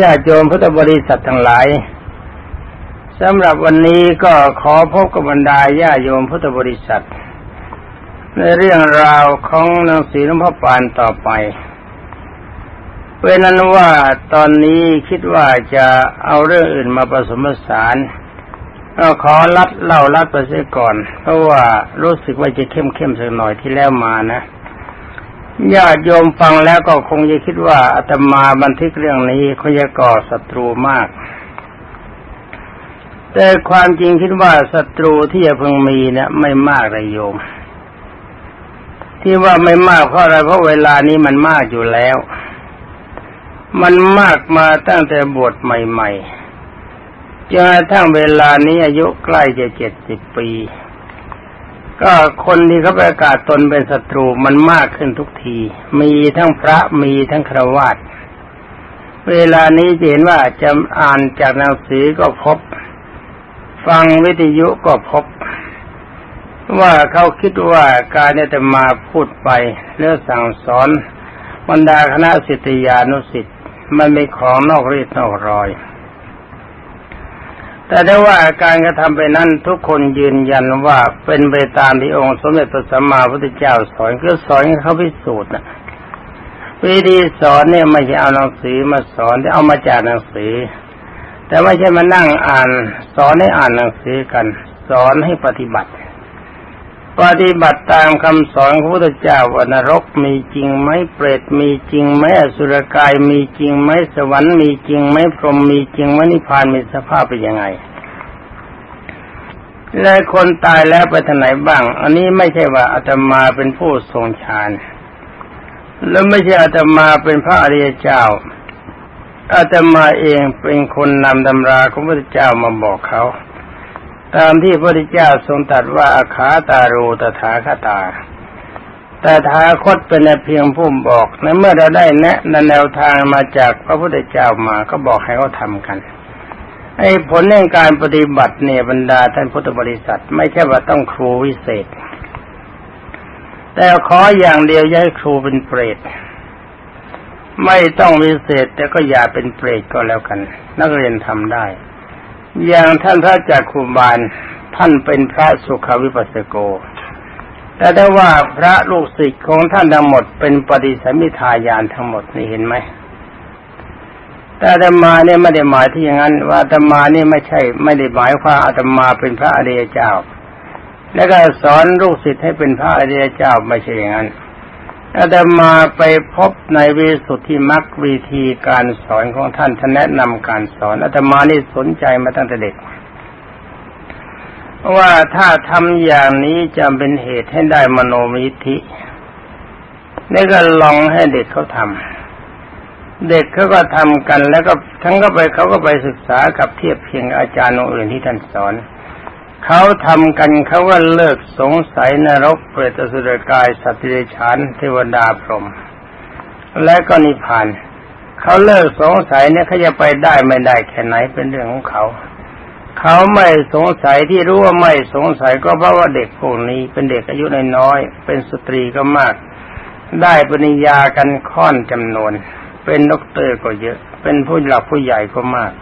ญาติโยมพุทธบริษัททั้งหลายสำหรับวันนี้ก็ขอพบกับบรรดาญาโยมพุทธบริษัท ในเรื่องราวของหนังสือหลวงพ่อปานต่อไปเป็นนั้นว่าตอนนี้คิดว่าจะเอาเรื่องอื่นมาผสมผสานก็ขอรัดเล่ารัดไปเสียก่อน เพราะว่ารู้สึกว่าจะเข้มเข้มสักหน่อยที่แล้วมานะ ญาติโยมฟังแล้วก็คงจะคิดว่าอาตมาบันทึกเรื่องนี้คงจะก่อศัตรูมาก แต่ความจริงคิดว่าศัตรูที่จะพึงมีเนี่ยไม่มากเลยโยม ที่ว่าไม่มากเพราะอะไรเพราะเวลานี้มันมากอยู่แล้ว มันมากมาตั้งแต่บวชใหม่ๆจนกระทั่งเวลานี้อายุใกล้จะเจ็ดสิบปี ก็คนที่เขาประกาศตนเป็นศัตรูมันมากขึ้นทุกที มีทั้งพระมีทั้งครวาตเวลานี้จะเห็นว่าจะอ่านจากหนังสือก็พบ ฟังวิทยุก็พบ ว่าเขาคิดว่าการเนี่ยจะมาพูดไปเรื่องสั่งสอนบรรดาคณะสิทธิานุสิทธิ์มันไม่ของนอกรีดนอกรอย แต่ได้ว่าการกระทำไปนั้นทุกคนยืนยันว่าเป็นไปตามที่องค์สมเด็จพระสัมมาพุทธเจ้าสอนคือสอนเขาพิสูจน์นะวิธีสอนเนี่ยไม่ใช่เอาหนังสือมาสอนแต่เอามาจากหนังสือ แต่ไม่ใช่มานั่งอ่าน สอนให้อ่านหนังสือกัน สอนให้ปฏิบัติ ปฏิบัติตามคำสอนของพระพุทธเจ้าว่านรกมีจริงไหมเปรตมีจริงไหมอสุรกายมีจริงไหมสวรรค์มีจริงไหมพรหมมีจริงไหมนิพพานมีสภาพเป็นยังไง และคนตายแล้วไปทางไหนบ้าง อันนี้ไม่ใช่ว่าอาตมาเป็นผู้ทรงฌานแล้วไม่ใช่อาตมาเป็นพระอริยเจ้าอาตมาเองเป็นคนนำตำราของพระพุทธเจ้ามาบอกเขา ตามที่พระพุทธเจ้าทรงตรัสว่าอาคาตารูตถาคตาแต่ทาคตเป็นเพียงผู้บอกในเมื่อเราได้แนะนแนวทางมาจากพระพุทธเจ้ามาก็บอกให้เขาทำกัน ไอ้ผลในการปฏิบัติเนี่ยบรรดาท่านพุทธบริษัท ไม่ใช่ว่าต้องครูวิเศษ แต่ขออย่างเดียวย่าให้ครูเป็นเปรตไม่ต้องวิเศษแต่ก็อย่าเป็นเปรตก็แล้วกัน นักเรียนทำได้ อย่างท่านพระจักคุบาลท่านเป็นพระสุขวิปัสสโก แต่ได้ว่าพระลูกศิษย์ของท่านทั้งหมดเป็นปฏิสัมมิทายานทั้งหมดนี่เห็นไหมแต่อาตมาเนี่ยไม่ได้หมายที่อย่างนั้น ว่าอาตมาเนี่ยไม่ใช่ ไม่ได้หมายว่าอาตมาเป็นพระอริยเจ้า แล้วก็สอนลูกศิษย์ให้เป็นพระอริยเจ้าไม่ใช่อย่างนั้น อาตมาไปพบในวิสุทธิมรรควิธีการสอนของท่านท่านแนะนำการสอนอาตมานี่สนใจมาตั้งแต่เด็ก ว่าถ้าทำอย่างนี้จะเป็นเหตุให้ได้มโนมิธินี่ก็ลองให้เด็กเขาทำเด็กเขาก็ทำกันแล้วก็ทั้งก็ไปเขาก็ไปศึกษากับเทียบเพียงอาจารย์องค์อื่นที่ท่านสอน เขาทำกันเขาก็เลิกสงสัยนรกเปรตสุรกายสัตว์เดรัจฉานเทวดาพรหมและก็นิพพานเขาเลิกสงสัยเนี่ยเขาจะไปได้ไม่ได้แค่ไหนเป็นเรื่องของเขา เขาไม่สงสัยที่รู้ว่าไม่สงสัยก็เพราะว่าเด็กพวกนี้เป็นเด็กอายุน้อยๆเป็นสตรีก็มาก ได้ปริญญากันค่อนจำนวน เป็นด็อกเตอร์ก็เยอะ เป็นผู้หลักผู้ใหญ่ก็มาก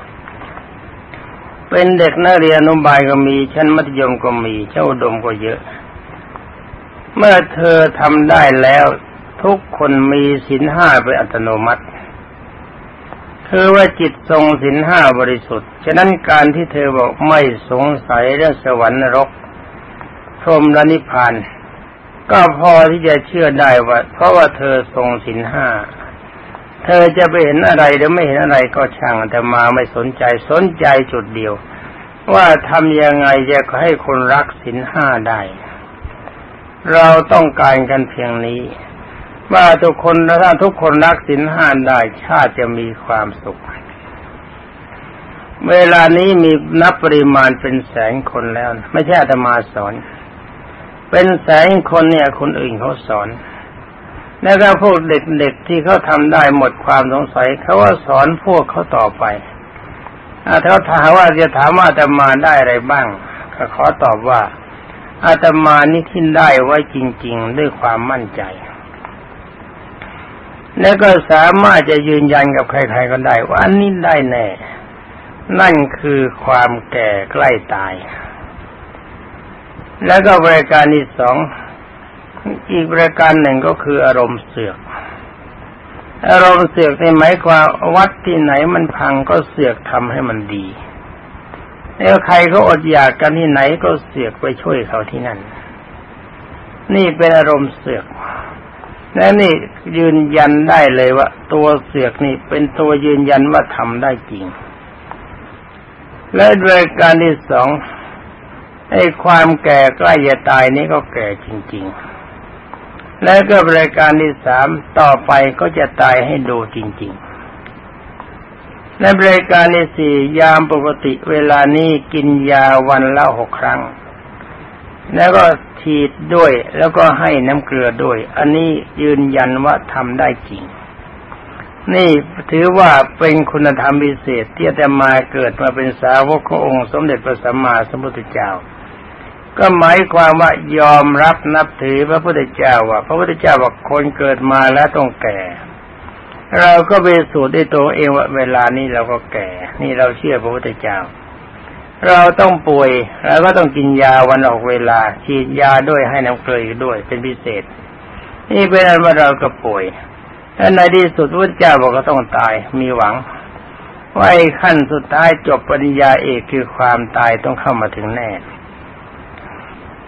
เป็นเด็กนักเรียนอนุบาลก็มีชั้นมัธยมก็มีเจ้าดมก็เยอะ เมื่อเธอทำได้แล้วทุกคนมีศีลห้าเป็นอัตโนมัติคือว่าจิตทรงศีลห้าบริสุทธิ์ ฉะนั้นการที่เธอบอกไม่สงสัยเรื่องสวรรค์นรกพรมและนิพพานก็พอที่จะเชื่อได้ว่า เพราะว่าเธอทรงสินห้าเธอจะไปเห็นอะไรหรือไม่เห็นอะไรก็ช่างแต่มาไม่สนใจสนใจจุดเดียว ว่าทำยังไงจะให้คนรักสินห้าได้ เราต้องการกันเพียงนี้ ว่าทุกคนถ้าทุกคนรักสินห้าได้ชาติจะมีความสุข เวลานี้มีนับปริมาณเป็นแสนคนแล้ว ไม่ใช่อาตมาสอน เป็นแสนคนเนี่ยคนอื่นเขาสอนแล้วก็พวกเด็กๆที่เขาทำได้หมดความสงสัยเขาว่าสอนพวกเขาต่อไป ถ้าถามว่าจะถามว่าอาตมาได้อะไรบ้างก็ขอตอบว่าอาตมานี่ทิ้นได้ไว้จริง ๆ ด้วยความมั่นใจ แล้วก็สามารถจะยืนยันกับใคร ๆ ก็ได้ว่าอันนี้ได้แน่ นั่นคือความแก่ใกล้ตาย แล้วก็บริการที่สองอีกบริการหนึ่งก็คืออารมณ์เสือก อารมณ์เสือกในหมายความวัดที่ไหนมันพังก็เสือกทำให้มันดีแล้วใครก็อดอยากกันที่ไหนก็เสือกไปช่วยเขาที่นั่น นี่เป็นอารมณ์เสือกและนี่ยืนยันได้เลยว่า ตัวเสือกนี่เป็นตัวยืนยันว่าทำได้จริง และโดยการที่สองไอ้ความแก่ใกล้จะตายนี่ก็แก่จริง ๆ แล้วก็รายการที่สามต่อไปก็จะตายให้ดูจริง ๆ และรายการที่สี่ยามปกติเวลานี้กินยาวันละหกครั้ง แล้วก็ฉีดด้วยแล้วก็ให้น้ำเกลือด้วย อันนี้ยืนยันว่าทำได้จริง นี่ถือว่าเป็นคุณธรรมพิเศษที่จะมาเกิดมาเป็นสาวกขององค์สมเด็จพระสัมมาสัมพุทธเจ้า ก็หมายความว่ายอมรับนับถือพระพุทธเจ้าว่า พระพุทธเจ้าบอกคนเกิดมาแล้วต้องแก่ เราก็ไปสูตรได้ตัวเองว่าเวลานี้เราก็แก่ นี่เราเชื่อพระพุทธเจ้า เราต้องป่วยเราก็ต้องกินยาวันออกเวลา ฉีดยาด้วยให้น้ำเกลือด้วยเป็นพิเศษ นี่เป็นอันว่าเราก็ป่วยและในที่สุดพระเจ้าบอกก็ต้องตายมีหวังว่าไอ้ขั้นสุดท้ายจบปริญญาเอกคือความตายต้องเข้ามาถึงแน่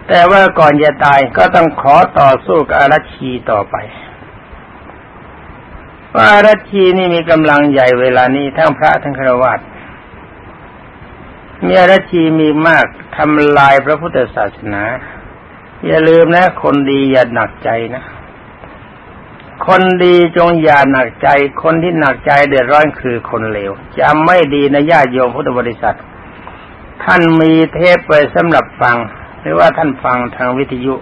แต่ว่าก่อนจะตายก็ต้องขอต่อสู้กับอารัชีต่อไปว่าอารัชีนี่มีกำลังใหญ่เวลานี้ทั้งพระทั้งฆราวาสมีอารชีมีมากทำลายพระพุทธศาสนา อย่าลืมนะ คนดีอย่าหนักใจนะ คนดีจงอย่าหนักใจ คนที่หนักใจเดือดร้อนคือคนเลวจำไม่ดีนะญาติโยมพุทธบริษัท ท่านมีเทปไปสำหรับฟัง หรือว่าท่านฟังทางวิทยุ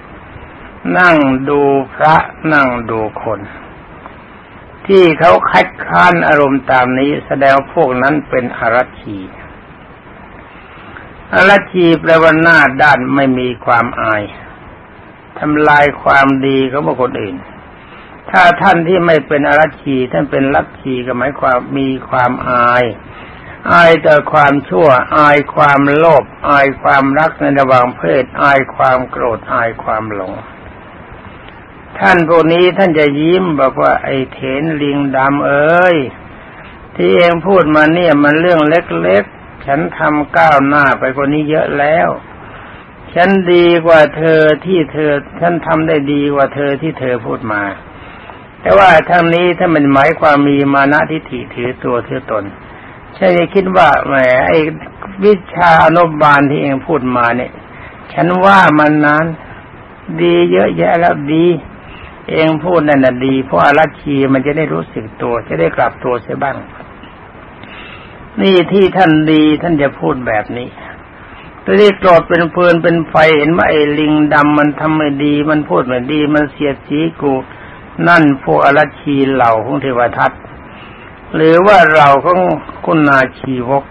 นั่งดูพระนั่งดูคน ที่เขาคัดค้านอารมณ์ตามนี้แสดงพวกนั้นเป็นอารัชีอรัชีแปลว่าหน้าด้านไม่มีความอายทำลายความดีของบุคคลอื่น ถ้าท่านที่ไม่เป็นอรัชีท่านเป็นลัทธิก็หมายความมีความอาย อายต่อความชั่ว อายความโลภอายความรักในระหว่างเพศ อายความโกรธอายความหลง ท่านพวกนี้ท่านจะยิ้มบอกว่าไอ้เถนลิงดำเอ้ยที่เองพูดมาเนี่ยมันเรื่องเล็กๆ ฉันทำก้าวหน้าไปกว่านี้เยอะแล้ว ฉันดีกว่าเธอที่เธอ ฉันทำได้ดีกว่าเธอที่เธอพูดมา แต่ว่าทั้งนี้ถ้ามันหมายความมีมานะทิฏฐิถือตัวถือตน ฉันจะคิดว่าแหมไอ้วิชาอนุบาลที่เองพูดมาเนี่ย ฉันว่ามันนั้นดีเยอะแยะแล้วดี เองพูดนั่นน่ะดี เพราะอารัชีมันจะได้รู้สึกตัว จะได้กลับตัวเสียบ้าง นี่ที่ท่านดีท่านจะพูดแบบนี้ตอนนี้โกรธเป็นเพลินเป็นไฟเห็นว่าไอ้ลิงดำมันทำไม่ดี มันพูดไม่ดี มันเสียดสีกู นั่นพวกอรชีเหล่าของเทวทัต หรือว่าเราของคุณนาชีวก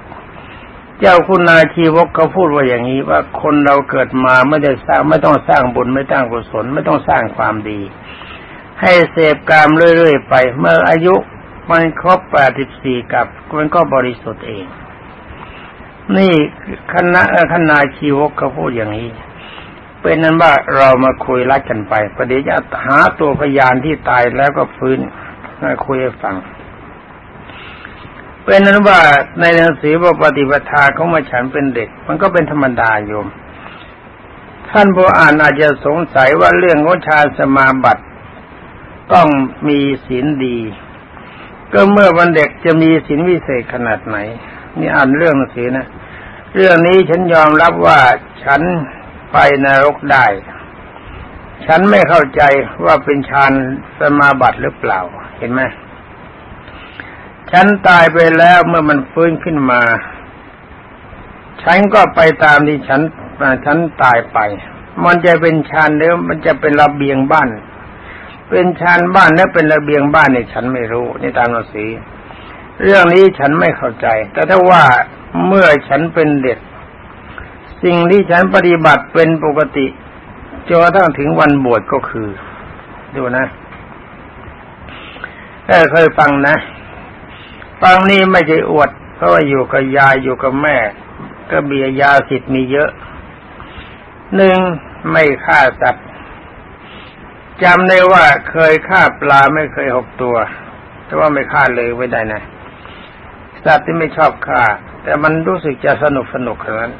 เจ้าคุณนาชีวกเขาพูดว่าอย่างนี้ว่าคนเราเกิดมาไม่ได้สร้างไม่ต้องสร้างบุญไม่ตั้งกุศลไม่ต้องสร้างความดี ให้เสพกามเรื่อยๆไป เมื่ออายุมันครบแปดสิบสี่กับมันก็บริสุทธิ์เอง นี่คณะคณะชีวกเขาพูดอย่างนี้เป็นนั้นว่าเรามาคุยรักกันไปประเดี๋ยวจะหาตัวพยานที่ตายแล้วก็ฟื้นมาคุยให้ฟัง เป็นนั้นว่าในหนังสือว่าปฏิปทาเขามาฉันเป็นเด็ก มันก็เป็นธรรมดาโยม ท่านผู้อ่านอาจจะสงสัยว่าเรื่องของชาสมาบัติต้องมีศีลดี ก็เมื่อวันเด็กจะมีสินวิเศษขนาดไหน นี่อ่านเรื่องสีนะเรื่องนี้ฉันยอมรับว่าฉันไปนรกได้ ฉันไม่เข้าใจว่าเป็นฌานสมาบัติหรือเปล่า เห็นไหม ฉันตายไปแล้วเมื่อมันฟื้นขึ้นมา ฉันก็ไปตามที่ฉันฉันตายไป มันจะเป็นฌานหรือมันจะเป็นระเบียงบ้าน เป็นชานบ้านและเป็นระเบียงบ้านเนี่ยฉันไม่รู้นี่ตามหนังสือเรื่องนี้ฉันไม่เข้าใจ แต่ถ้าว่าเมื่อฉันเป็นเด็ก สิ่งที่ฉันปฏิบัติเป็นปกติจนกระทั่งถึงวันบวชก็คือ ดูนะเออเคยฟังนะ ฟังนี่ไม่ใช่อวด เพราะว่าอยู่กับยายอยู่กับแม่ ก็เบียยาสิทธิ์มีเยอะหนึ่งไม่ฆ่าสัตว์จำได้ว่าเคยฆ่าปลาไม่เคยหกตัว แต่ว่าไม่ฆ่าเลยไม่ได้นะสัตว์ที่ไม่ชอบฆ่า แต่มันรู้สึกจะสนุกสนุกขนาดนั้น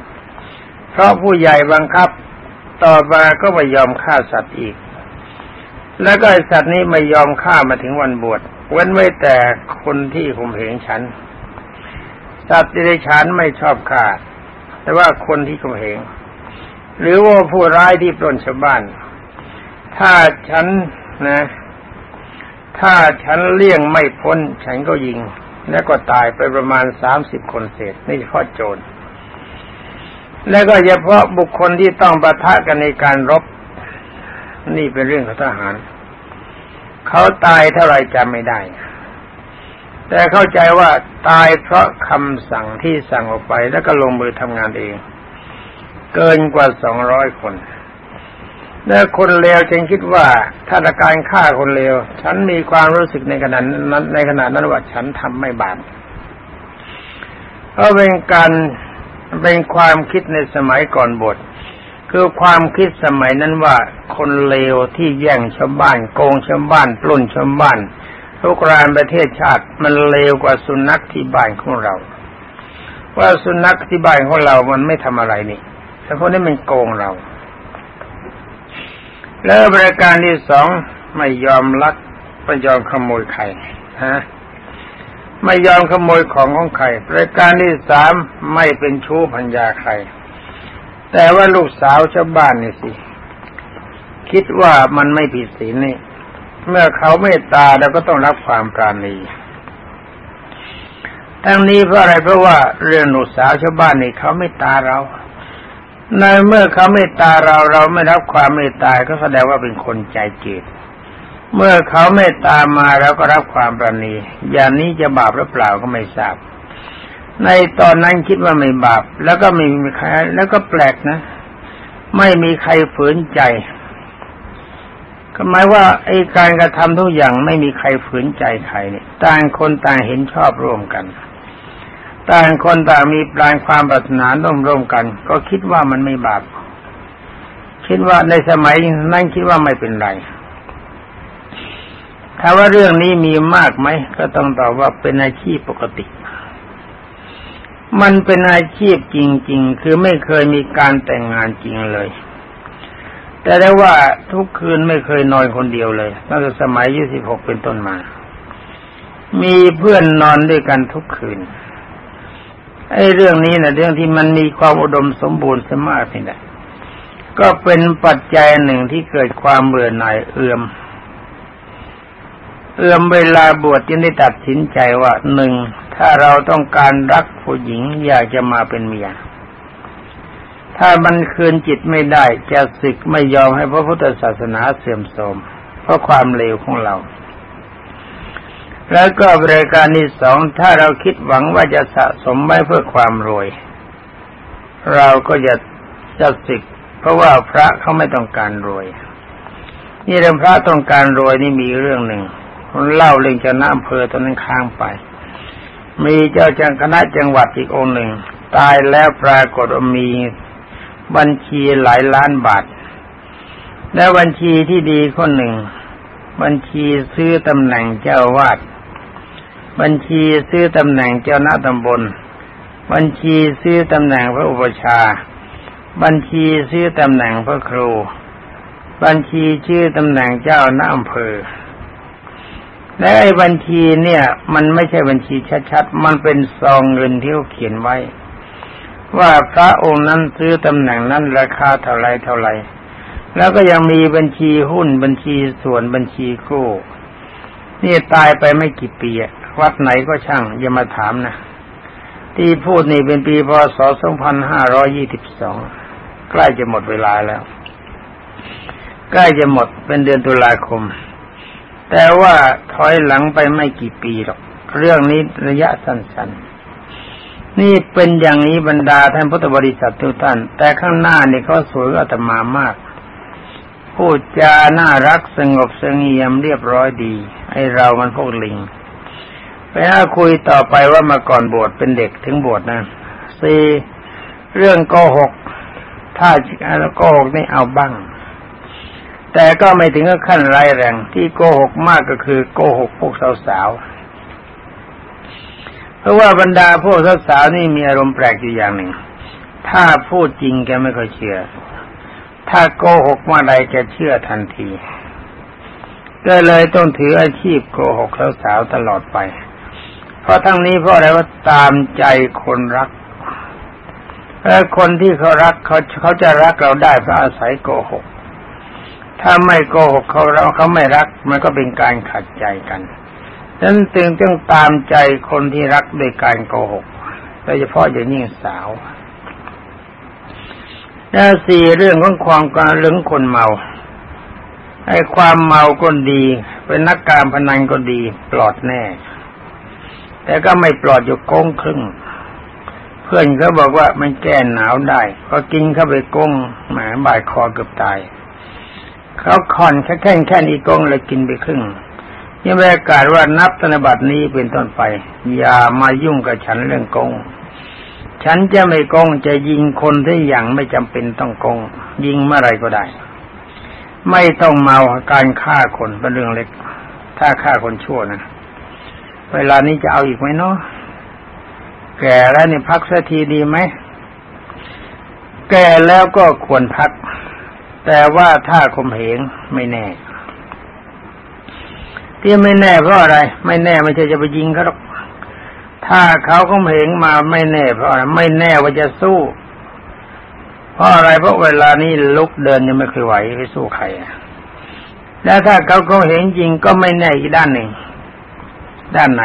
เพราะผู้ใหญ่บังคับ ต่อมาก็ไม่ยอมฆ่าสัตว์อีก แล้วก็สัตว์นี้ไม่ยอมฆ่ามาถึงวันบวช เว้นไว้แต่คนที่ข่มเหงฉันสัตว์ที่ได้ฉันไม่ชอบฆ่าแต่ว่าคนที่ข่มเหงหรือว่าผู้ร้ายที่ปล้นชาวบ้าน ถ้าฉันนะ ถ้าฉันเลี่ยงไม่พ้น ฉันก็ยิง แล้วก็ตายไปประมาณสามสิบคนเศษนี่เฉพาะโจร แล้วก็เฉพาะบุคคลที่ต้องประทะกันในการรบ นี่เป็นเรื่องของทหาร เขาตายเท่าไรจำไม่ได้ แต่เข้าใจว่าตายเพราะคำสั่งที่สั่งออกไปแล้วก็ลงมือทำงานเอง เกินกว่าสองร้อยคนและคนเลวจึงคิดว่าถ้าการฆ่าคนเลวฉันมีความรู้สึกในขณะนั้นในขณะนั้นว่าฉันทำไม่บาปเพราะเป็นการเป็นความคิดในสมัยก่อนบท คือความคิดสมัยนั้นว่าคนเลวที่แย่งชาวบ้าน โกงชาวบ้านปล้นชาวบ้านทุกรานประเทศชาติมันเลวกว่าสุนัขที่บ้านของเรา ว่าสุนัขที่บ้านของเรา มันไม่ทำอะไรนี่แต่พวกนี้มันโกงเรา แล้วบริการที่สองไม่ยอมลักไม่ยอมขโมยใครฮะไม่ยอมขโมยของของใครบริการที่สามไม่เป็นชู้พัญญาใคร แต่ว่าลูกสาวชาวบ้านนี่สิ คิดว่ามันไม่ผิดศีลนี่ เมื่อเขาเมตตาเราก็ต้องรับความปราณีทั้งนี้เพราะอะไรเพราะว่าเรื่องลูกสาวชาวบ้านนี่เขาไม่ตาเรา ในเมื่อเขาเมตตาเราเราไม่รับความเมตตาก็แสดงว่าเป็นคนใจเกตเมื่อเขาเมตตามาเราก็รับความประณีอย่างนี้จะบาปหรือเปล่าก็ไม่ทราบ ในตอนนั้นคิดว่าไม่บาป แล้วก็ไม่มีใครแล้วก็แปลกนะ ไม่มีใครฝืนใจ ก็หมายว่าไอ้การกระทำทุกอย่างไม่มีใครฝืนใจใครเนี่ยต่างคนต่างเห็นชอบร่วมกัน ต่างคนต่างมีปลายความปรารถนาร่วมร่วมกัน ก็คิดว่ามันไม่บาป คิดว่าในสมัยนั้นคิดว่าไม่เป็นไรถ้าว่าเรื่องนี้มีมากไหมก็ต้องตอบว่าเป็นอาชีพปกติ มันเป็นอาชีพจริง ๆ คือไม่เคยมีการแต่งงานจริงเลย แต่ได้ว่าทุกคืนไม่เคยนอนคนเดียวเลยตั้งแต่สมัยยี่สิบหกเป็นต้นมา มีเพื่อนนอนด้วยกันทุกคืน ไอ้เรื่องนี้นะเรื่องที่มันมีความอุดมสมบูรณ์สมากนี่แหละก็เป็นปัจจัยหนึ่งที่เกิดความเบื่อหน่ายเอื่อม เอื่อมเวลาบวชจึงได้ตัดสินใจว่าหนึ่งถ้าเราต้องการรักผู้หญิงอยากจะมาเป็นเมีย ถ้ามันคืนจิตไม่ได้จะศึกไม่ยอมให้พระพุทธศาสนาเสื่อมโทรมเพราะความเลวของเรา แล้วก็บริการที่สองถ้าเราคิดหวังว่าจะสะสมไว้เพื่อความรวย เราก็จะจะสิกเพราะว่าพระเขาไม่ต้องการรวย นี่เรื่องพระต้องการรวยนี่มีเรื่องหนึ่ง เล่าเรื่องเจ้าหน้าอำเภอตอนนั้นค้างไป มีเจ้าจังคณะจังหวัดอีกองหนึ่ง ตายแล้วปรากฏมีบัญชีหลายล้านบาท และบัญชีที่ดีคนหนึ่ง บัญชีซื้อตำแหน่งเจ้าวาด บัญชีซื้อตำแหน่งเจ้าหน้าตำบล บัญชีซื้อตำแหน่งพระอุปชา บัญชีซื้อตำแหน่งพระครู บัญชีชื่อตำแหน่งเจ้าหน้าอำเภอ และไอ้บัญชีเนี่ย มันไม่ใช่บัญชีชัดๆ มันเป็นซองเงินที่เขาเขียนไว้ ว่าพระองค์นั้นซื้อตำแหน่งนั้นราคาเท่าไรเท่าไรแล้วก็ยังมีบัญชีหุ้นบัญชีส่วนบัญชีกู้นี่ตายไปไม่กี่ปีวัดไหนก็ช่างอย่ามาถามนะที่พูดนี่เป็นปีพศ 2522 ใกล้จะหมดเวลาแล้ว ใกล้จะหมดเป็นเดือนตุลาคม แต่ว่าถอยหลังไปไม่กี่ปีหรอก เรื่องนี้ระยะสั้นๆ นี่เป็นอย่างนี้บรรดาท่านพุทธบริษัททุกท่าน แต่ข้างหน้านี่เขาสวยอาตมามาก พูดจาน่ารักสงบเสงี่ยมเรียบร้อยดี ไอเรามันพวกลิง ไปหาคุยต่อไปว่ามาก่อนบวชเป็นเด็กถึงบวชนะสี่เรื่องโกหก ถ้าโกหกนี่เอาบ้าง แต่ก็ไม่ถึงกับขั้นไรแรง ที่โกหกมากก็คือโกหกพวกสาวๆ เพราะว่าบรรดาพวกสาวๆนี่มีอารมณ์แปลกอยู่อย่างหนึ่ง ถ้าพูดจริงแกไม่ค่อยเชื่อ ถ้าโกหกเมื่อใดแกเชื่อทันที ก็เลยต้องถืออาชีพโกหกสาวๆตลอดไป เพราะทั้งนี้เพราะอะไรว่าตามใจคนรักแล้วคนที่เขารักเขาเขาจะรักเราได้เพราะอาศัยโกหก ถ้าไม่โกหกเขาเราเขาไม่รัก มันก็เป็นการขัดใจกันดังนั้นจึงต้องตามใจคนที่รักโดยการโกหกโดยเฉพาะอย่างยิ่งสาวและสี่เรื่องของความการเรื่องคนเมาไอ้ความเมาก็ดี เป็นนักการพนันก็ดี ปลอดแน่ แต่ก็ไม่ปลอดอยู่โก้งครึ่ง เพื่อนเขาบอกว่ามันแก้หนาวได้พอกินเข้าไปกงหมาบ่ายคอเกือบตาย เขาคอนแค่แค่แค่นี้กงเลยกินไปครึ่งยังประกาศว่านับธนบัตรนี้เป็นต้นไป อย่ามายุ่งกับฉันเรื่องกง ฉันจะไม่กงจะยิงคนที่อย่างไม่จำเป็นต้องกง ยิงเมื่อไรก็ได้ ไม่ต้องเมาการฆ่าคนเป็นเรื่องเล็ก ถ้าฆ่าคนชั่วนะเวลานี้จะเอาอีกไหมเนาะแก่แล้วนี่พักสักทีดีไหมแก่แล้วก็ควรพัก แต่ว่าถ้าคมเหงไม่แน่ ที่ไม่แน่เพราะอะไร ไม่แน่ไม่ใช่จะไปยิงเขาหรอกถ้าเขาคมเหงมาไม่แน่ เพราะอะไรไม่แน่ว่าจะสู้ เพราะอะไรเพราะเวลานี้ลุกเดินยังไม่เคยไหวไปสู้ใครแล้วถ้าเขาคมเหงจริงก็ไม่แน่อีกด้านหนึ่ง ด้านไหน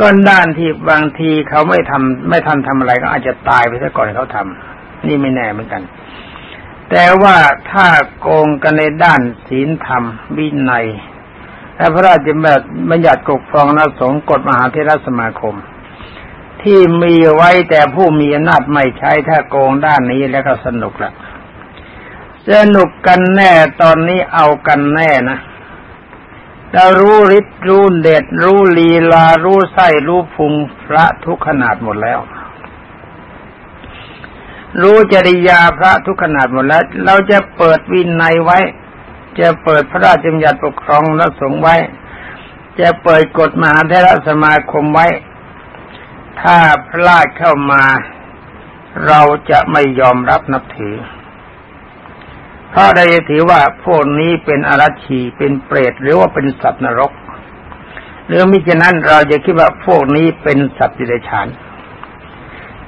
ก็ด้านที่บางทีเขาไม่ทำไม่ทันทำอะไรก็อาจจะตายไปซะก่อนเขาทำนี่ไม่แน่เหมือนกัน แต่ว่าถ้าโกงกันในด้านศีลธรรมวินัยและพระราชบัญญัติกกครองนักสงกฎมหาเทรสมาคม ที่มีไว้แต่ผู้มีอำนาจไม่ใช้ถ้าโกงด้านนี้แล้วก็สนุกละสนุกกันแน่ตอนนี้เอากันแน่นะเรารู้ฤทธิ์รู้เด็ดรู้ลีลารู้ไส้รู้พุงพระทุกขนาดหมดแล้ว รู้จริยาพระทุกขนาดหมดแล้ว เราจะเปิดวินัยไว้ จะเปิดพระราชบัญญัติปกครองและสงไว้ จะเปิดกฎมหาเทรสมาคมไว้ ถ้าพลาดเข้ามา เราจะไม่ยอมรับนับถือ เพราะได้ถือว่าพวกนี้เป็นอรัชีเป็นเปรตหรือว่าเป็นสัตว์นรก หรือมิฉะนั้นเราจะคิดว่าพวกนี้เป็นสัตว์ดิเรกชัน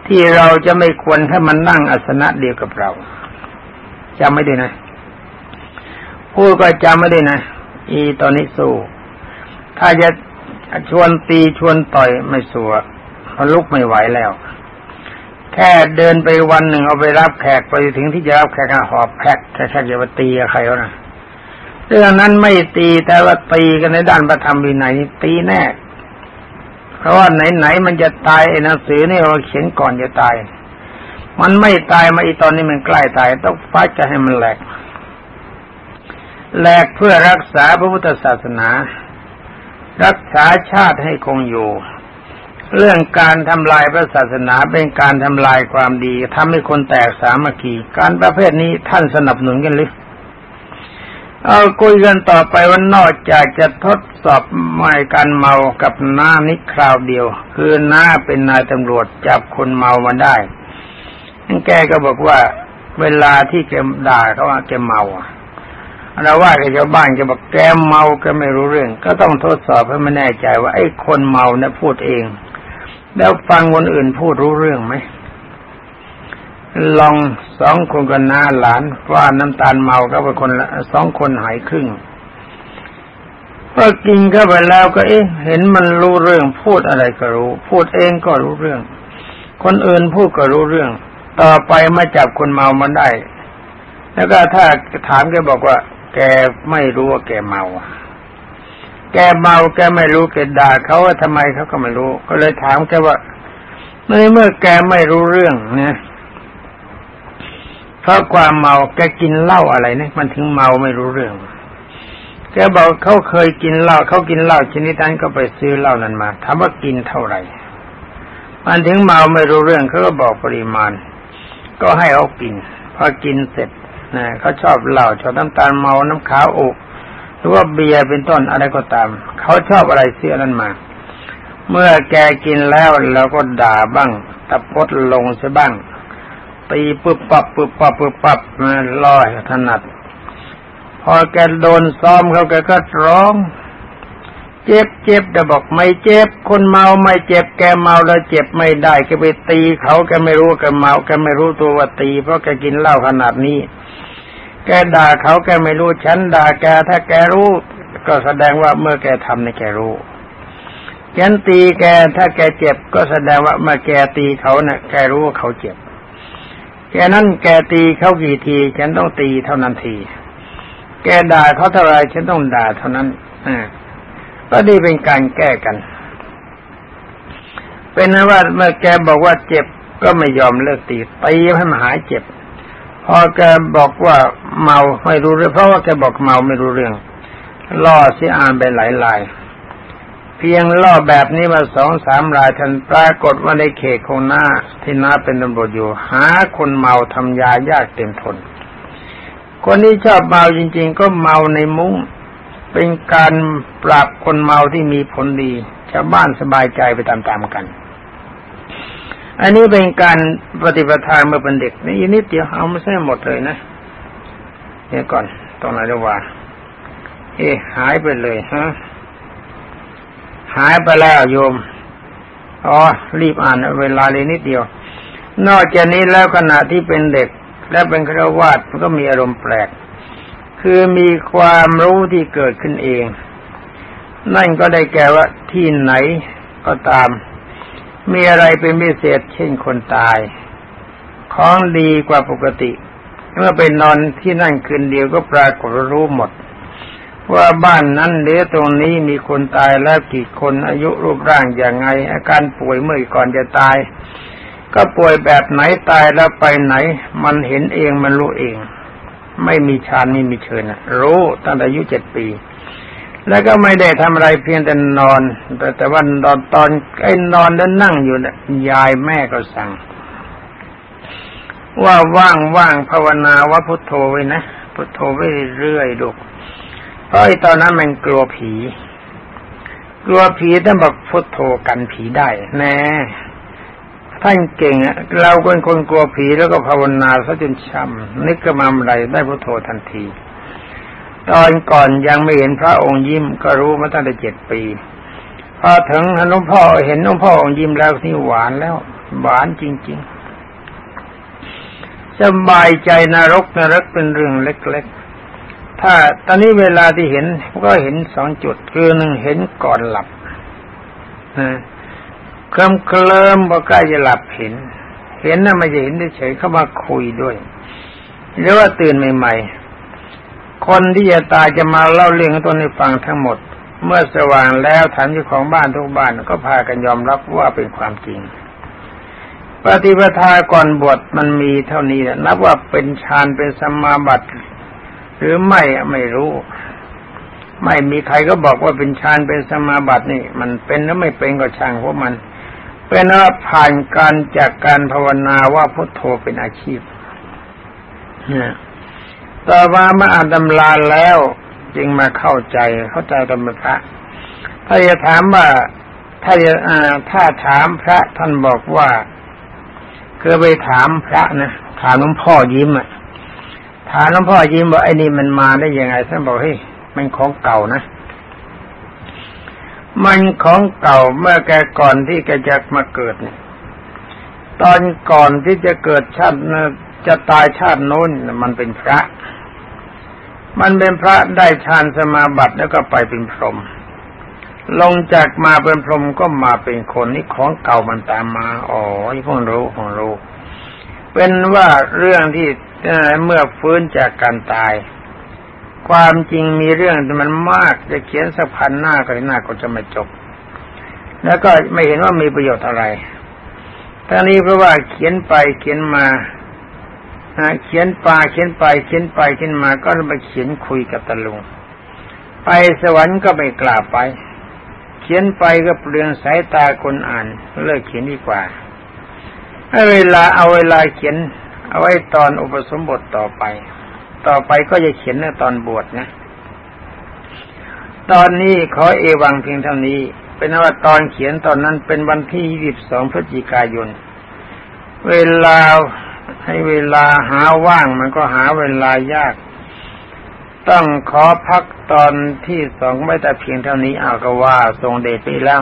ที่เราจะไม่ควรให้มันนั่งอัสนะเดียวกับเราจำไม่ได้นะพูดก็จำไม่ได้นะอีตอนนี้สู้ ถ้าจะชวนตีชวนต่อยไม่สู้เพราลุกไม่ไหวแล้ว แค่เดินไปวันหนึ่งเอาไปรับแขกไปถึงที่จะรับแขกหอบแขกแค่จะมาตีใครเขานะเรื่องนั้นไม่ตีแต่ว่าตีกันในด้านประธรรมวินัยตีแน่ เพราะว่าไหนๆมันจะตายไอ้หนังสือนี่เราเขียนก่อนจะตาย มันไม่ตายมาอีตอนนี้มันใกล้ตาย ต้องฟัดจะให้มันแหลกแหลกเพื่อรักษาพระพุทธศาสนา รักษาชาติให้คงอยู่ เรื่องการทำลายพระศาสนาเป็นการทำลายความดีทำให้คนแตกสามัคคีการประเภทนี้ท่านสนับสนุนกันหรือ เอาคุยกันต่อไปว่านอกจากจะทดสอบไม่การเมากับน้านิคราวเดียว คือน้าเป็นนายตำรวจจับคนเมามาได้นั่นแกก็บอกว่า เวลาที่แกด่าเขาว่าแกเมาเราว่าแกชาวบ้านแกบอกแกเมาแกไม่รู้เรื่อง ก็ต้องทดสอบให้มันแน่ใจว่าไอ้คนเมาเนี่ยพูดเอง แล้วฟังคนอื่นพูดรู้เรื่องไหม ลองสองคนกันน้าหลานว่าน้ำตาลเมาก็เป็นคนสองคนหายครึ่งพอกินเข้าไปแล้วก็เอ๊ะเห็นมันรู้เรื่องพูดอะไรก็รู้ พูดเองก็รู้เรื่อง คนอื่นพูดก็รู้เรื่อง ต่อไปมาจับคนเมามาได้ แล้วก็ถ้าถามแกบอกว่า แกไม่รู้ว่าแกเมา แกเมาแกไม่รู้แกด่าเขาว่าทำไมเขาก็ไม่รู้ ก็เลยถามแกว่าในเมื่อแกไม่รู้เรื่องเนี่ย เพราะความเมาแกกินเหล้าอะไรเนี่ยมันถึงเมาไม่รู้เรื่อง แกบอกเขาเคยกินเหล้าเขากินเหล้าชนิดนั้นก็ไปซื้อเหล้านั้นมาถามว่ากินเท่าไหร่ มันถึงเมาไม่รู้เรื่องเขาก็บอกปริมาณ ก็ให้เขากินพอกินเสร็จนะเขาชอบเหล้าชอบน้ำตาลเมาน้ำขาวอกหรือว่าเบียร์เป็นต้นอะไรก็ตาม เขาชอบอะไรเสื้อนั้นมา เมื่อแกกินแล้วเราก็ด่าบ้างตะพดลงซะบ้าง ตีปึบปับปึบปับปึบปับมาลอยถนัด พอแกโดนซ้อมเขาแกก็ร้อง เจ็บเจ็บแต่บอกไม่เจ็บ คนเมาไม่เจ็บแกเมาแล้วเจ็บไม่ได้แกไปตีเขาแกไม่รู้แกเมาแกไม่รู้ตัวว่าตี เพราะแกกินเหล้าขนาดนี้ แกด่าเขาแกไม่รู้ฉันด่าแกถ้าแกรู้ ก็แสดงว่าเมื่อแกทำในแกรู้ฉันตีแกถ้าแกเจ็บก็แสดงว่าเมื่อแกตีเขาเนะ่ะแกรู้ว่าเขาเจ็บ แกนั้นแกตีเขากี่ที ฉันต้องตีเท่านั้นที แกด่าเขาเท่าไรฉันต้องด่าเท่านั้นอ่าก็ดีเป็นการแก้กัน เป็นนว่าเมื่อแกบอกว่าเจ็บก็ไม่ยอมเลิกตีตีให้มันหายเจ็บ พอแกบอกว่าเมาไม่รู้เรื่องเพราะว่าแกบอกเมาไม่รู้เรื่องล่อสิอ่านไปหลายลาย เพียงล่อแบบนี้มาสองสามรายทันปรากฏว่าในเขตของหน้าที่น้าเป็นตำรวจอยู่ หาคนเมาทำยายากเต็มทน คนที่ชอบเมาจริง ๆ ก็เมาในมุ้งเป็นการปราบคนเมาที่มีผลดีชาวบ้านสบายใจไปตามๆกัน อันนี้เป็นการปฏิปทาเมื่อเป็นเด็กนี่นิดเดียวเอาไม่ใช่หมดเลยนะเดี๋ยก่อนตรงไหนจะว่า เอ๊หายไปเลยฮะ หายไปแล้วโยม อ๋อ รีบอ่านเวลาเลยนิดเดียว นอกจากนี้แล้วขณะที่เป็นเด็ก และเป็นครวาสมันก็มีอารมณ์แปลก คือมีความรู้ที่เกิดขึ้นเอง นั่นก็ได้แก่ว่าที่ไหนก็ตาม มีอะไรเป็นพิเศษเช่นคนตาย ของดีกว่าปกติ เมื่อไปนอนที่นั่นคืนเดียวก็ปรากฏรู้หมด ว่าบ้านนั้นหรือตรงนี้มีคนตายแล้วกี่คนอายุรูปร่างอย่างไง อาการป่วยเมื่อก่อนจะตาย ก็ป่วยแบบไหนตายแล้วไปไหน มันเห็นเองมันรู้เอง ไม่มีชานไม่มีเชิญรู้ตั้งแต่อายุเจ็ดปี แล้วก็ไม่ได้ทำอะไรเพียงแต่นอน แต่แต่ว่าตอนตอนไอ้นอนแล้วนั่งอยู่นี่ยยายแม่ก็สั่ง ว่าว่างว่างภาวนาว่าพุทโธไว้นะพุทโธไว้เรื่อยๆดู ราะไอ้ตอนนั้นมันกลัวผี กลัวผีท่านบอกพุทโธกันผีได้แน่ท่านเก่งอะเราเป็นคนกลัวผีแล้วก็ภาวนาซะจนช้ำนึกกระมาอะไรได้พุทโธทันที ตอนก่อนยังไม่เห็นพระองค์ยิ้มก็รู้มาตั้งแต่เจ็ดปี พอถึงหลวงพ่อเห็นหลวงพ่อองค์ยิ้มแล้วนี่หวานแล้ว หวานจริง ๆ สบายใจนรกนรกเป็นเรื่องเล็ก ๆ ถ้าตอนนี้เวลาที่เห็นก็เห็นสองจุดคือหนึ่งเห็นก่อนหลับนะเคลิ้มเคลิ้มพอใกล้จะหลับเห็น เห็นน่ะไม่จะเห็นเฉยเข้ามาคุยด้วยหรือว่าตื่นใหม่ ๆ คนที่จะตายจะมาเล่าเรื่องของตนให้ฟังทั้งหมด เมื่อสว่างแล้วถามเจ้าของบ้านทุกบ้านก็พากันยอมรับว่าเป็นความจริง ปฏิปทาก่อนบวชมันมีเท่านี้นับว่าเป็นฌานเป็นสมาบัติ หรือไม่ไม่รู้ ไม่มีใครก็บอกว่าเป็นฌานเป็นสมาบัตินี่ มันเป็นหรือไม่เป็นก็ช่างเพราะมัน เป็นว่าผ่านการจากการภาวนาว่าพุทโธเป็นอาชีพต่อมาเมื่ออ่านตำราแล้ว จึงมาเข้าใจเข้าใจธรรมพระถ้าจะถามว่าถ้าจะถ้าถามพระท่านบอกว่าคือไปถามพระนะถามหลวงพ่อยิ้มอะ ถามหลวงพ่อยิ้มบอกไอ้นี่มันมาได้ยังไงท่านบอกเฮ้ยมันของเก่านะ มันของเก่าเมื่อแกก่อนที่แกจะมาเกิดเนี่ยตอนก่อนที่จะเกิดชาติจะตายชาติโน้นมันเป็นพระ มันเป็นพระได้ฌานสมาบัติแล้วก็ไปเป็นพรหมลงจากมาเป็นพรหมก็มาเป็นคนนี่ของเก่ามันตามมา อ๋อพวกรู้พวกรู้ เป็นว่าเรื่องที่ เมื่อฟื้นจากการตาย ความจริงมีเรื่องแต่มันมากจะเขียนสักพันหน้าก็หน้าก็จะไม่จบ แล้วก็ไม่เห็นว่ามีประโยชน์อะไรทั้งนี้เพราะว่าเขียนไปเขียนมาเขียนปาเขียนไปเขียนไปเขียนมาก็มาเขียนคุยกับตาลุง ไปสวรรค์ก็ไม่กล้าไป เขียนไปก็เปลืองสายตาคนอ่านเลิกเขียนดีกว่าเวลาเอาเวลาเขียน เอาไว้ตอนอุปสมบทต่อไป ต่อไปก็จะเขียนในตอนบวชนะ ตอนนี้ขอเอวังเพียงเท่านี้ เป็นว่าตอนเขียนตอนนั้นเป็นวันที่ยี่สิบสองพฤศจิกายน เวลาให้เวลาหาว่างมันก็หาเวลายาก ต้องขอพักตอนที่สองไม่แต่เพียงเท่านี้เอาก็ว่าทรงเดชไปแล้ว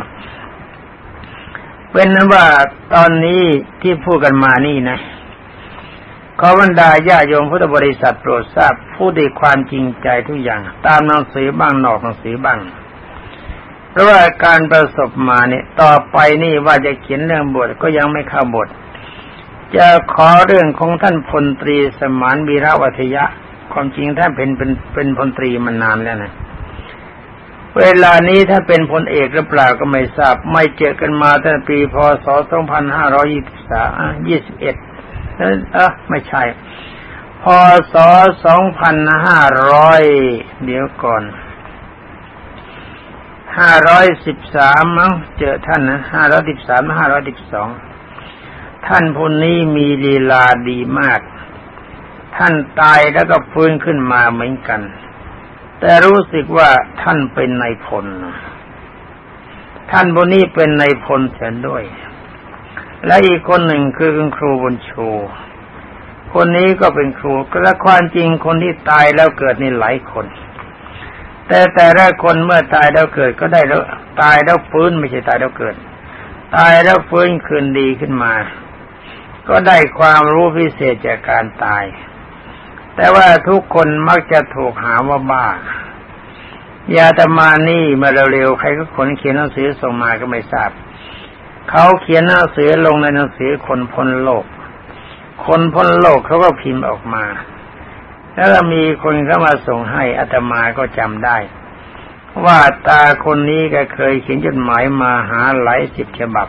เป็นนั้นว่าตอนนี้ที่พูดกันมานี่นะ ขอบรรดาญาโยมพุทธบริษัทโปรดทราบผู้ด้วยความจริงใจทุกอย่าง ตามหนังสือบ้างนอกหนังสือบ้างเพราะว่าการประสบมาเนี่ยต่อไปนี่ว่าจะเขียนเรื่องบทก็ยังไม่เข้าบท จะขอเรื่องของท่านพลตรีสมานวีระวัทยะ ความจริงท่านเป็นเป็นเป็นพลตรีมานานแล้วนะเวลานี้ถ้าเป็นพลเอกหรือเปล่าก็ไม่ทราบ ไม่เจอกันมาตั้งปีพศ 2523 21 เออไม่ใช่ พศ2500เดี๋ยวก่อน513มั้งเจอท่านนะ513 512ท่านผู้นี้มีลีลาดีมาก ท่านตายแล้วก็ฟื้นขึ้นมาเหมือนกัน แต่รู้สึกว่าท่านเป็นนายพล ท่านผู้นี้เป็นนายพลเสียด้วย และอีกคนหนึ่งคือคุณครูบุญชู คนนี้ก็เป็นครูและความจริงคนที่ตายแล้วเกิดนี่หลายคน แต่แต่ละคนเมื่อตายแล้วเกิดก็ได้แล้วตายแล้วฟื้นไม่ใช่ตายแล้วเกิด ตายแล้วฟื้นคืนดีขึ้นมา ก็ได้ความรู้พิเศษจากการตาย แต่ว่าทุกคนมักจะถูกหาว่าบ้ายาตมานี่มาเร็วๆใครก็คนเขียนหนังสือส่งมาก็ไม่ทราบ เขาเขียนหนังสือลงในหนังสือคนพ้นโลก คนพ้นโลกเขาก็พิมพ์ออกมา แล้วมีคนเข้ามาส่งให้อัตมาก็จำได้ ว่าตาคนนี้ก็เคยเขียนจดหมายมาหาหลายสิบฉบับ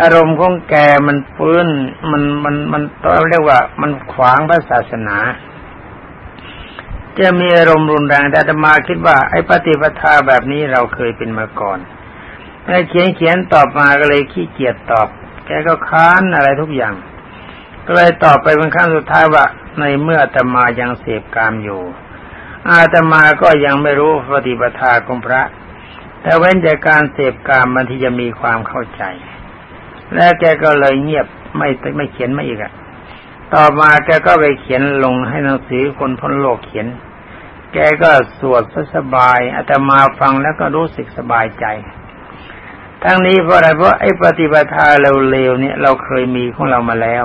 อารมณ์ของแกมันฟื้นมันมันมันต้องเรียกว่ามันขวางพระศาสนาจะมีอารมณ์รุนแรงแต่ธรรมาคิดว่าไอ้ปฏิปทาแบบนี้เราเคยเป็นมาก่อน แล้เขียนเขียนตอบมาก็เลยขี้เกียจตอบ แกก็ค้านอะไรทุกอย่าง ก็เลยตอบไปเป็นขั้นสุดท้ายว่า ในเมื่ออาตมายังเสพกามอยู่ อาตมาก็ยังไม่รู้ปฏิปทาของพระ แต่เว้นจากการเสพกามมันที่จะมีความเข้าใจ แล้วแกก็เลยเงียบไม่ไม่เขียนไม่อีกอะต่อมาแกก็ไปเขียนลงให้หนังสือคนพ้นโลกเขียน แกก็สวดสบายอาตมาฟังแล้วก็รู้สึกสบายใจ ทั้งนี้เพราะอะไรเพราะไอ้ปฏิปทาเร็วเนี่ยเราเคยมีของเรามาแล้ว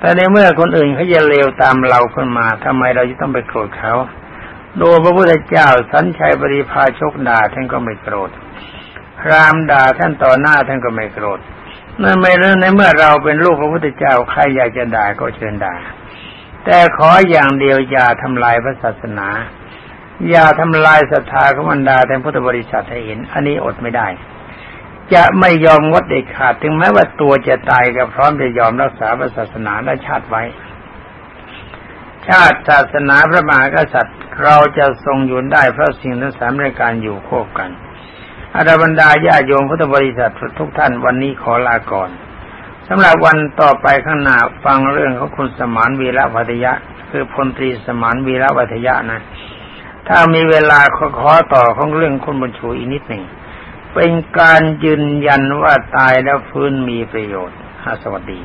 แต่ในเมื่อคนอื่นเขาจะเลวตามเราขึ้นมาทำไมเราจะต้องไปโกรธเขา โดูพระพุทธเจ้าสัญชัยปริพาชกด่าท่านก็ไม่โกรธพรามด่าท่านต่อหน้าท่านก็ไม่โกรธนั่นไม่เรื่องในเมื่อเราเป็นลูกพระพุทธเจ้าใครอยากจะด่าก็เชิญด่า แต่ขออย่างเดียวอย่าทำลายพระศาสนา อย่าทำลายศรัทธาของบรรดาแต่พุทธบริษัทให้เห็น อันนี้อดไม่ได้ จะไม่ยอมงดเด็ดขาดถึงแม้ว่าตัวจะตายก็พร้อมจะยอมรักษาพระศาสนาและชาติไว้ ชาติศาสนาพระมหากษัตริย์ เราจะทรงอยู่ได้เพราะสิ่งทั้งสามรายการอยู่ควบกันอาดาบรรดาญาโยมพุทธบริษัททุกท่านวันนี้ขอลาก่อนสำหรับวันต่อไปข้างหน้าฟังเรื่องของคุณสมานวีระวัทยะ คือพลตรีสมานวีระวัทยะนะ ถ้ามีเวลาขอขอต่อของเรื่องคุณบุญชูอีกนิดหนึ่ง เป็นการยืนยันว่าตายแล้วฟื้นมีประโยชน์สวัสดี